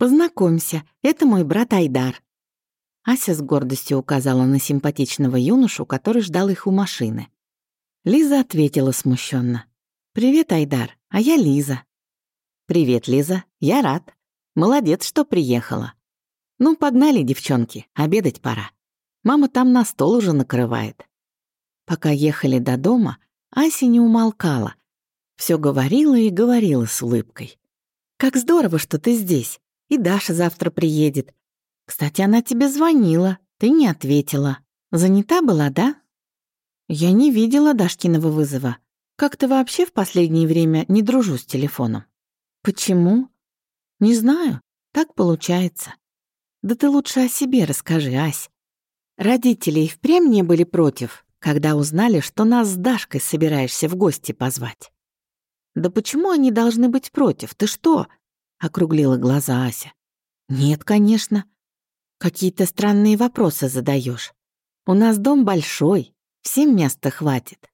Познакомься, это мой брат Айдар». Ася с гордостью указала на симпатичного юношу, который ждал их у машины. Лиза ответила смущенно: «Привет, Айдар, а я Лиза». «Привет, Лиза, я рад. Молодец, что приехала. Ну, погнали, девчонки, обедать пора. Мама там на стол уже накрывает». Пока ехали до дома, Ася не умолкала. Все говорила и говорила с улыбкой. «Как здорово, что ты здесь. И Даша завтра приедет. Кстати, она тебе звонила, ты не ответила. Занята была, да?» «Я не видела Дашкиного вызова. Как ты вообще в последнее время не дружу с телефоном?» «Почему?» «Не знаю. Так получается. Да ты лучше о себе расскажи, Ась. Родители и впрямь не были против, когда узнали, что нас с Дашкой собираешься в гости позвать. «Да почему они должны быть против? Ты что?» — округлила глаза Ася. «Нет, конечно. Какие-то странные вопросы задаешь. У нас дом большой, всем места хватит.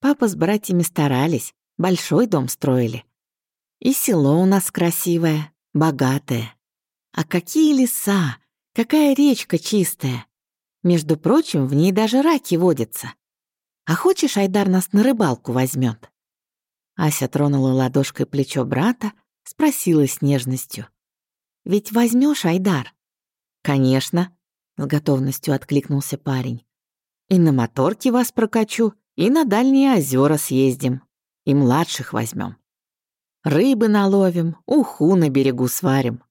Папа с братьями старались, большой дом строили. И село у нас красивое, богатое. А какие леса, какая речка чистая. Между прочим, в ней даже раки водятся. А хочешь, Айдар нас на рыбалку возьмет? Ася тронула ладошкой плечо брата, спросила с нежностью. «Ведь возьмешь, Айдар?» «Конечно», — с готовностью откликнулся парень. «И на моторке вас прокачу, и на дальние озера съездим, и младших возьмем. Рыбы наловим, уху на берегу сварим».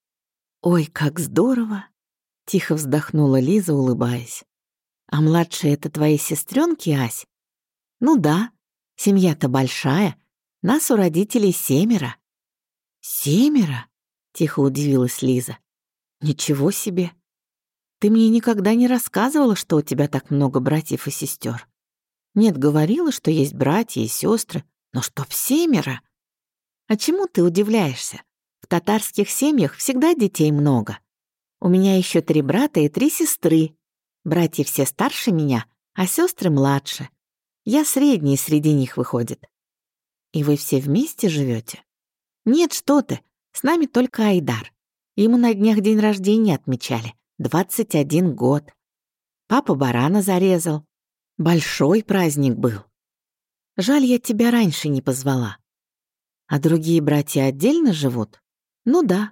«Ой, как здорово!» — тихо вздохнула Лиза, улыбаясь. «А младшие — это твои сестренки, Ась?» «Ну да, семья-то большая, нас у родителей семеро». «Семеро?» — тихо удивилась Лиза. «Ничего себе! Ты мне никогда не рассказывала, что у тебя так много братьев и сестер. Нет, говорила, что есть братья и сестры, но чтоб семеро? А чему ты удивляешься? В татарских семьях всегда детей много. У меня еще три брата и три сестры. Братья все старше меня, а сестры младше. Я средний среди них выходит. И вы все вместе живете? Нет, что ты, с нами только Айдар. Ему на днях день рождения отмечали. 21 год. Папа барана зарезал. Большой праздник был. Жаль, я тебя раньше не позвала. А другие братья отдельно живут? Ну да.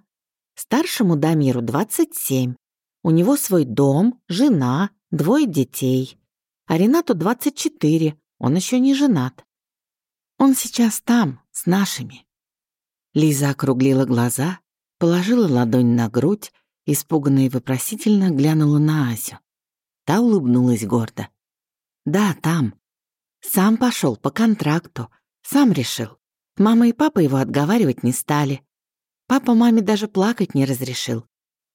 Старшему Дамиру 27. У него свой дом, жена, двое детей. А Ренату 24. Он еще не женат. Он сейчас там, с нашими». Лиза округлила глаза, положила ладонь на грудь, испуганно и вопросительно глянула на Асю. Та улыбнулась гордо. «Да, там. Сам пошел по контракту, сам решил. Мама и папа его отговаривать не стали. Папа маме даже плакать не разрешил.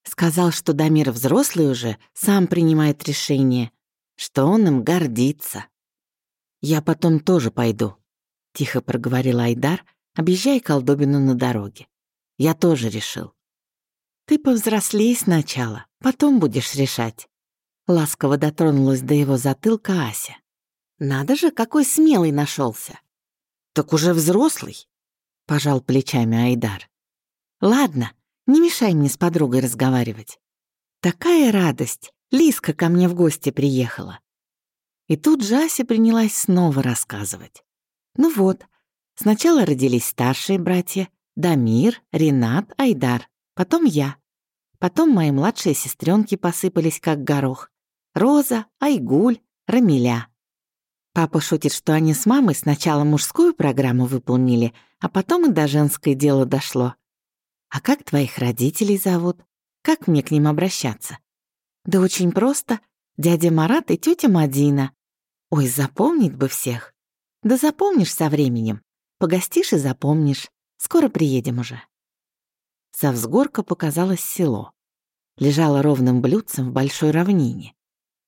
Сказал, что Дамир взрослый уже, сам принимает решение, что он им гордится. «Я потом тоже пойду», — тихо проговорил Айдар, объезжая колдобину на дороге. «Я тоже решил». «Ты повзрослей сначала, потом будешь решать». Ласково дотронулась до его затылка Ася. «Надо же, какой смелый нашелся. «Так уже взрослый», — пожал плечами Айдар. «Ладно, не мешай мне с подругой разговаривать. Такая радость, Лиска ко мне в гости приехала». И тут Джася принялась снова рассказывать. Ну вот, сначала родились старшие братья, Дамир, Ренат, Айдар, потом я. Потом мои младшие сестренки посыпались как горох. Роза, Айгуль, Рамиля. Папа шутит, что они с мамой сначала мужскую программу выполнили, а потом и до женской дело дошло. А как твоих родителей зовут? Как мне к ним обращаться? Да очень просто. Дядя Марат и тетя Мадина. Ой, запомнить бы всех. Да запомнишь со временем. Погостишь и запомнишь. Скоро приедем уже. Со взгорка показалось село. Лежало ровным блюдцем в большой равнине.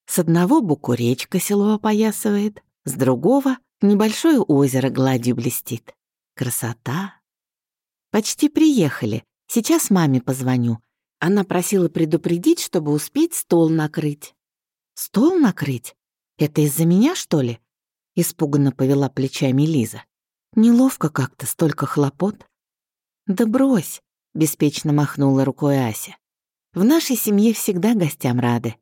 С одного боку речка село опоясывает, с другого — небольшое озеро гладью блестит. Красота! Почти приехали. Сейчас маме позвоню. Она просила предупредить, чтобы успеть стол накрыть. Стол накрыть? Это из-за меня, что ли? Испуганно повела плечами Лиза. Неловко как-то, столько хлопот. Да брось, беспечно махнула рукой Ася. «В нашей семье всегда гостям рады.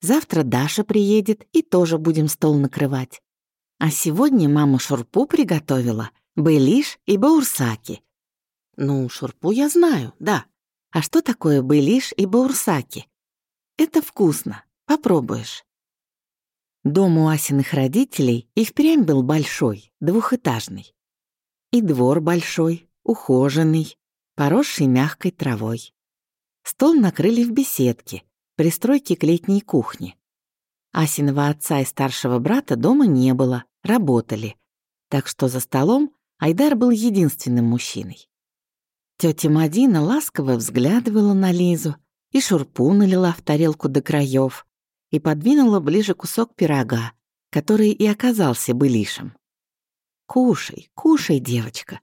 Завтра Даша приедет, и тоже будем стол накрывать. А сегодня мама шурпу приготовила, былиш и баурсаки. Ну, шурпу я знаю, да. А что такое былиш и баурсаки? Это вкусно, попробуешь. Дом у Асиных родителей и впрямь был большой, двухэтажный. И двор большой, ухоженный, поросший мягкой травой. Стол накрыли в беседке, пристройке к летней кухне. Асиного отца и старшего брата дома не было, работали. Так что за столом Айдар был единственным мужчиной. Тетя Мадина ласково взглядывала на Лизу и шурпу налила в тарелку до краев, и подвинула ближе кусок пирога, который и оказался былишем. «Кушай, кушай, девочка.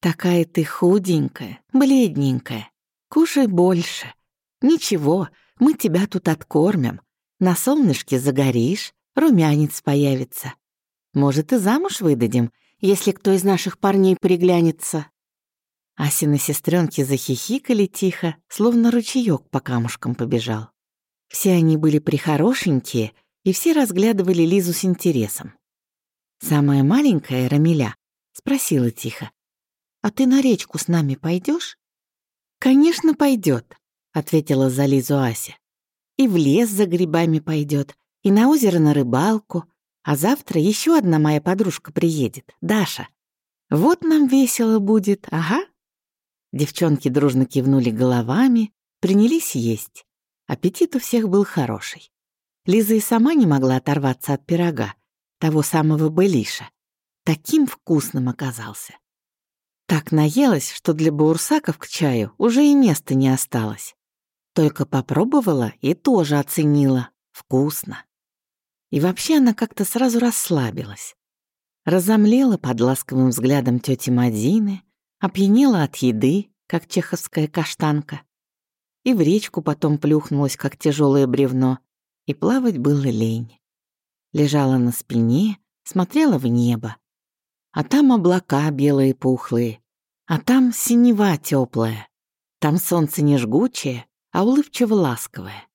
Такая ты худенькая, бледненькая. Кушай больше. Ничего, мы тебя тут откормим. На солнышке загоришь, румянец появится. Может, и замуж выдадим, если кто из наших парней приглянется». Асины сестренки захихикали тихо, словно ручеёк по камушкам побежал. Все они были прихорошенькие, и все разглядывали Лизу с интересом. Самая маленькая, Рамиля, спросила тихо. «А ты на речку с нами пойдешь? «Конечно, пойдет, ответила за Лизу Ася. «И в лес за грибами пойдет, и на озеро на рыбалку, а завтра еще одна моя подружка приедет, Даша. Вот нам весело будет, ага». Девчонки дружно кивнули головами, принялись есть. Аппетит у всех был хороший. Лиза и сама не могла оторваться от пирога, того самого былиша. Таким вкусным оказался. Так наелась, что для баурсаков к чаю уже и места не осталось. Только попробовала и тоже оценила. Вкусно. И вообще она как-то сразу расслабилась. Разомлела под ласковым взглядом тети Мадины, опьянела от еды, как чеховская каштанка и в речку потом плюхнулась, как тяжелое бревно, и плавать было лень. Лежала на спине, смотрела в небо. А там облака белые пухлые, а там синева теплая. Там солнце не жгучее, а улыбчиво ласковое.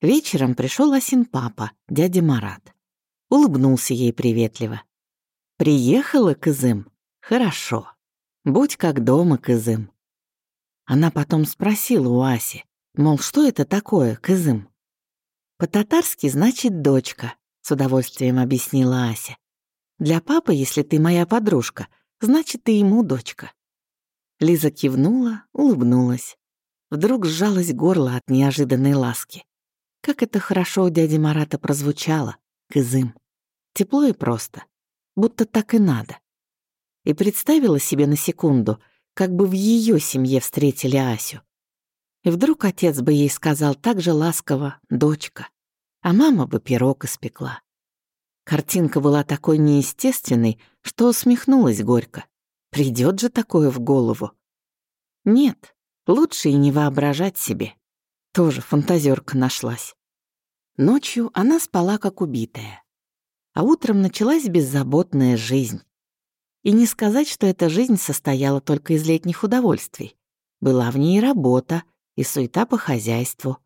Вечером пришел Асин папа, дядя Марат. Улыбнулся ей приветливо. «Приехала, Кызым? Хорошо. Будь как дома, Кызым. Она потом спросила у Аси, мол, что это такое, кызым? По-татарски значит «дочка», с удовольствием объяснила Ася. Для папы, если ты моя подружка, значит, ты ему дочка. Лиза кивнула, улыбнулась. Вдруг сжалось горло от неожиданной ласки. Как это хорошо у дяди Марата прозвучало, кызым. Тепло и просто, будто так и надо. И представила себе на секунду — как бы в ее семье встретили Асю. И вдруг отец бы ей сказал так же ласково «дочка», а мама бы пирог испекла. Картинка была такой неестественной, что усмехнулась горько. Придет же такое в голову. Нет, лучше и не воображать себе. Тоже фантазерка нашлась. Ночью она спала как убитая. А утром началась беззаботная жизнь. И не сказать, что эта жизнь состояла только из летних удовольствий. Была в ней работа, и суета по хозяйству.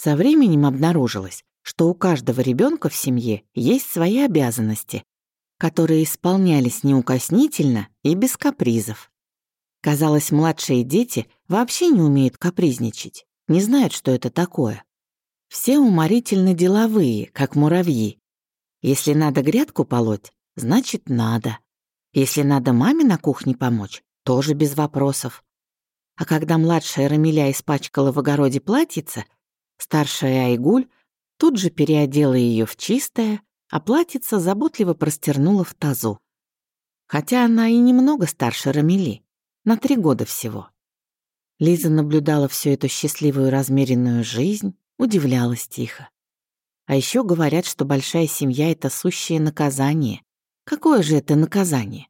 Со временем обнаружилось, что у каждого ребенка в семье есть свои обязанности, которые исполнялись неукоснительно и без капризов. Казалось, младшие дети вообще не умеют капризничать, не знают, что это такое. Все уморительно деловые, как муравьи. Если надо грядку полоть, значит надо. Если надо маме на кухне помочь, тоже без вопросов. А когда младшая Рамиля испачкала в огороде платьице, старшая Айгуль тут же переодела ее в чистое, а платьице заботливо простернула в тазу. Хотя она и немного старше Рамили, на три года всего. Лиза наблюдала всю эту счастливую размеренную жизнь, удивлялась тихо. А еще говорят, что большая семья — это сущее наказание. Какое же это наказание?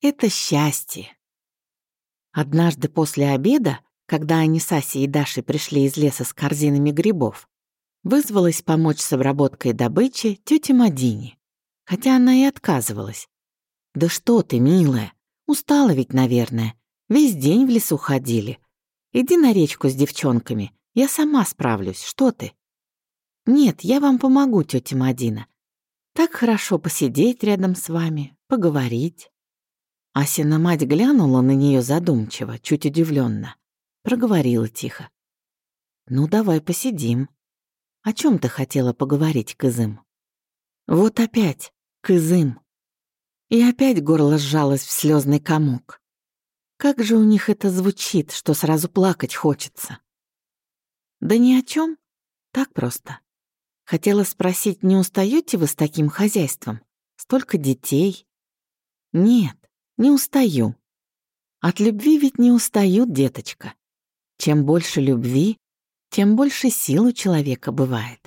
Это счастье. Однажды после обеда, когда они с Асей и Дашей пришли из леса с корзинами грибов, вызвалась помочь с обработкой добычи тетя Мадине, хотя она и отказывалась. «Да что ты, милая, устала ведь, наверное. Весь день в лесу ходили. Иди на речку с девчонками. Я сама справлюсь. Что ты? Нет, я вам помогу, тетя Мадина. Так хорошо посидеть рядом с вами, поговорить. Асина мать глянула на нее задумчиво, чуть удивленно, Проговорила тихо. «Ну, давай посидим. О чем ты хотела поговорить, Кызым?» «Вот опять, Кызым». И опять горло сжалось в слезный комок. Как же у них это звучит, что сразу плакать хочется. Да ни о чем, так просто. Хотела спросить, не устаете вы с таким хозяйством? Столько детей? Нет, не устаю. От любви ведь не устают, деточка. Чем больше любви, тем больше сил у человека бывает.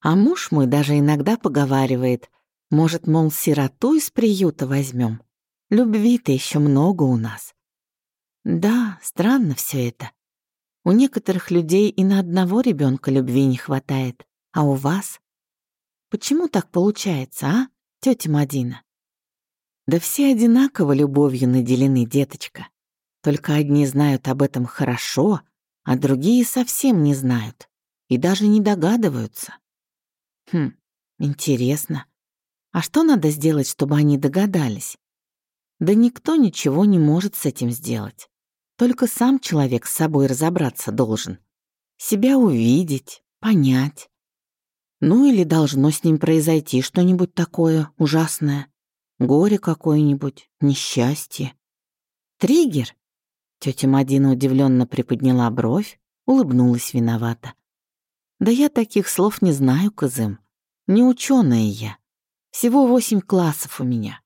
А муж мой даже иногда поговаривает, может, мол, сироту из приюта возьмем. Любви-то еще много у нас. Да, странно все это. У некоторых людей и на одного ребенка любви не хватает, а у вас? Почему так получается, а, тетя Мадина? Да все одинаково любовью наделены, деточка. Только одни знают об этом хорошо, а другие совсем не знают и даже не догадываются. Хм, интересно. А что надо сделать, чтобы они догадались? Да никто ничего не может с этим сделать. Только сам человек с собой разобраться должен. Себя увидеть, понять. Ну или должно с ним произойти что-нибудь такое ужасное. Горе какое-нибудь, несчастье. Триггер? Тетя Мадина удивленно приподняла бровь, улыбнулась виновато. Да я таких слов не знаю, Кызым. Не ученая я. Всего восемь классов у меня.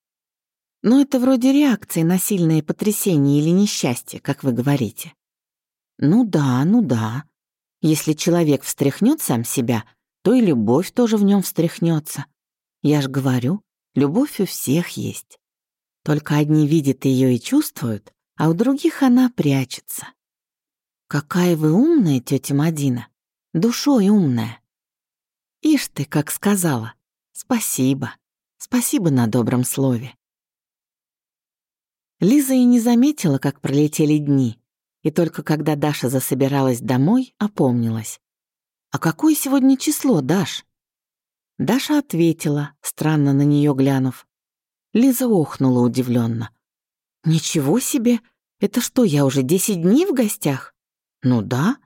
Но это вроде реакции на сильное потрясение или несчастье, как вы говорите. Ну да, ну да. Если человек встряхнет сам себя, то и любовь тоже в нем встряхнется. Я ж говорю, Любовь у всех есть. Только одни видят ее и чувствуют, а у других она прячется. Какая вы умная, тетя Мадина. Душой умная. Ишь ты, как сказала. Спасибо. Спасибо на добром слове. Лиза и не заметила, как пролетели дни, и только когда Даша засобиралась домой, опомнилась. «А какое сегодня число, Даш?» Даша ответила, странно на нее глянув. Лиза охнула удивленно. «Ничего себе! Это что, я уже десять дней в гостях?» «Ну да».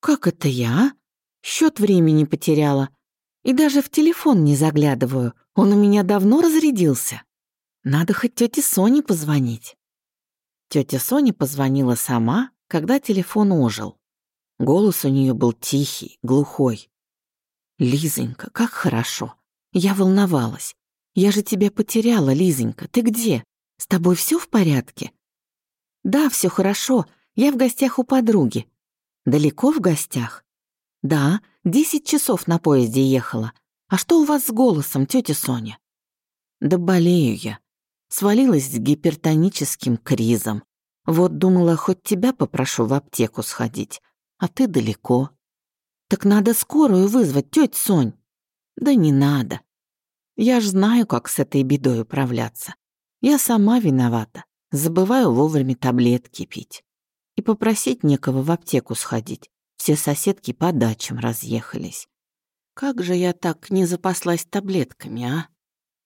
«Как это я? Счет времени потеряла. И даже в телефон не заглядываю. Он у меня давно разрядился. Надо хоть тете Соне позвонить». Тетя Соня позвонила сама, когда телефон ожил. Голос у нее был тихий, глухой. «Лизонька, как хорошо. Я волновалась. Я же тебя потеряла, Лизонька. Ты где? С тобой все в порядке?» «Да, все хорошо. Я в гостях у подруги». «Далеко в гостях?» «Да, десять часов на поезде ехала. А что у вас с голосом, тетя Соня?» «Да болею я. Свалилась с гипертоническим кризом. Вот думала, хоть тебя попрошу в аптеку сходить, а ты далеко. Так надо скорую вызвать, тетя Сонь. Да не надо. Я ж знаю, как с этой бедой управляться. Я сама виновата. Забываю вовремя таблетки пить. И попросить некого в аптеку сходить. Все соседки по дачам разъехались. Как же я так не запаслась таблетками, а?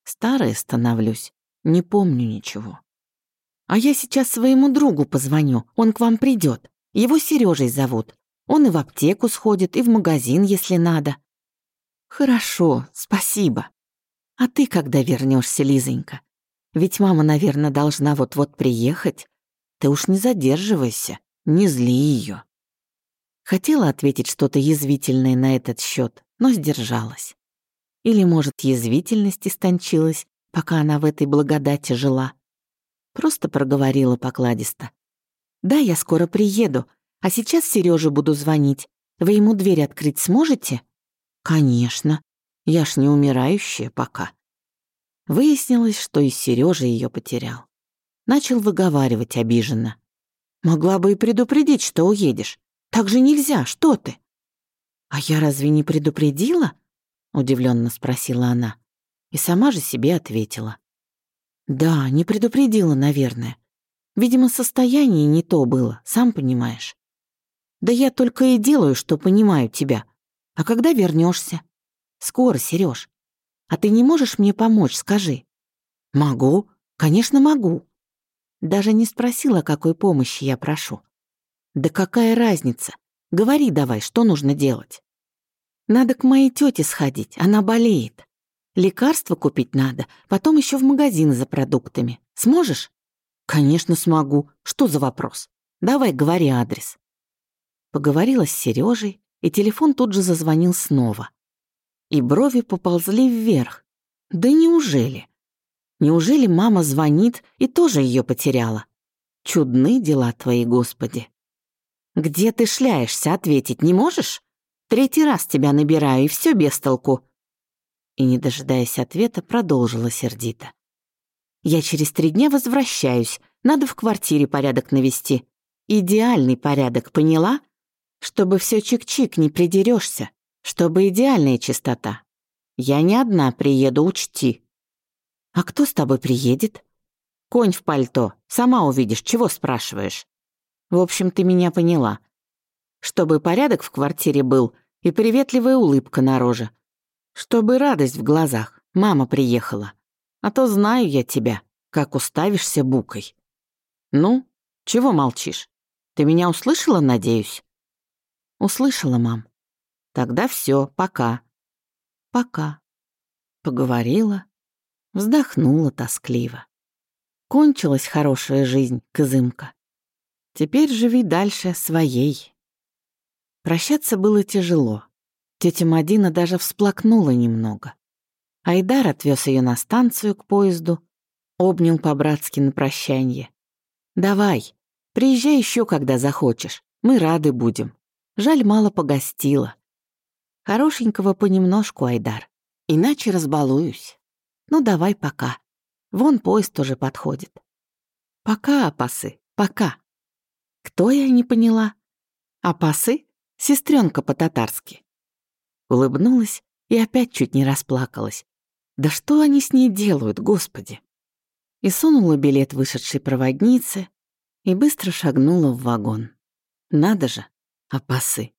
Старая становлюсь, не помню ничего. А я сейчас своему другу позвоню, он к вам придет. Его Сережей зовут. Он и в аптеку сходит, и в магазин, если надо. Хорошо, спасибо. А ты когда вернешься, Лизонька? Ведь мама, наверное, должна вот-вот приехать. Ты уж не задерживайся, не зли ее. Хотела ответить что-то язвительное на этот счет, но сдержалась. Или, может, язвительность истончилась, пока она в этой благодати жила. Просто проговорила покладисто. «Да, я скоро приеду, а сейчас Сереже буду звонить. Вы ему дверь открыть сможете? Конечно. Я ж не умирающая пока. Выяснилось, что и Сережа ее потерял. Начал выговаривать обиженно. Могла бы и предупредить, что уедешь. Так же нельзя, что ты? А я разве не предупредила? Удивленно спросила она. И сама же себе ответила. Да, не предупредила, наверное. Видимо, состояние не то было, сам понимаешь. Да я только и делаю, что понимаю тебя. А когда вернешься? Скоро, Сереж. А ты не можешь мне помочь, скажи. Могу, конечно, могу. Даже не спросила, какой помощи я прошу. Да какая разница? Говори давай, что нужно делать. Надо к моей тете сходить, она болеет. Лекарства купить надо, потом еще в магазин за продуктами. Сможешь? Конечно, смогу. Что за вопрос? Давай, говори адрес. Поговорила с Сережей, и телефон тут же зазвонил снова. И брови поползли вверх. Да неужели? Неужели мама звонит и тоже ее потеряла? Чудны дела твои, Господи. Где ты шляешься, ответить не можешь? Третий раз тебя набираю, и все без толку. И, не дожидаясь ответа, продолжила сердито. Я через три дня возвращаюсь, надо в квартире порядок навести. Идеальный порядок, поняла? Чтобы все чик-чик, не придерешься, чтобы идеальная чистота. Я не одна приеду, учти. А кто с тобой приедет? Конь в пальто, сама увидишь, чего спрашиваешь. В общем, ты меня поняла. Чтобы порядок в квартире был и приветливая улыбка на роже. Чтобы радость в глазах. Мама приехала. А то знаю я тебя, как уставишься букой. Ну, чего молчишь? Ты меня услышала, надеюсь? Услышала, мам. Тогда все, пока. Пока. Поговорила, вздохнула тоскливо. Кончилась хорошая жизнь, Кызымка. Теперь живи дальше своей. Прощаться было тяжело. Тетя Мадина даже всплакнула немного. Айдар отвез ее на станцию к поезду, обнял по-братски на прощанье. «Давай, приезжай еще, когда захочешь, мы рады будем». Жаль, мало погостила. Хорошенького понемножку, Айдар. Иначе разбалуюсь. Ну, давай пока. Вон поезд тоже подходит. Пока, опасы, пока. Кто я не поняла? Опасы? Сестренка по-татарски. Улыбнулась и опять чуть не расплакалась. Да что они с ней делают, господи? И сунула билет вышедшей проводнице и быстро шагнула в вагон. Надо же, опасы.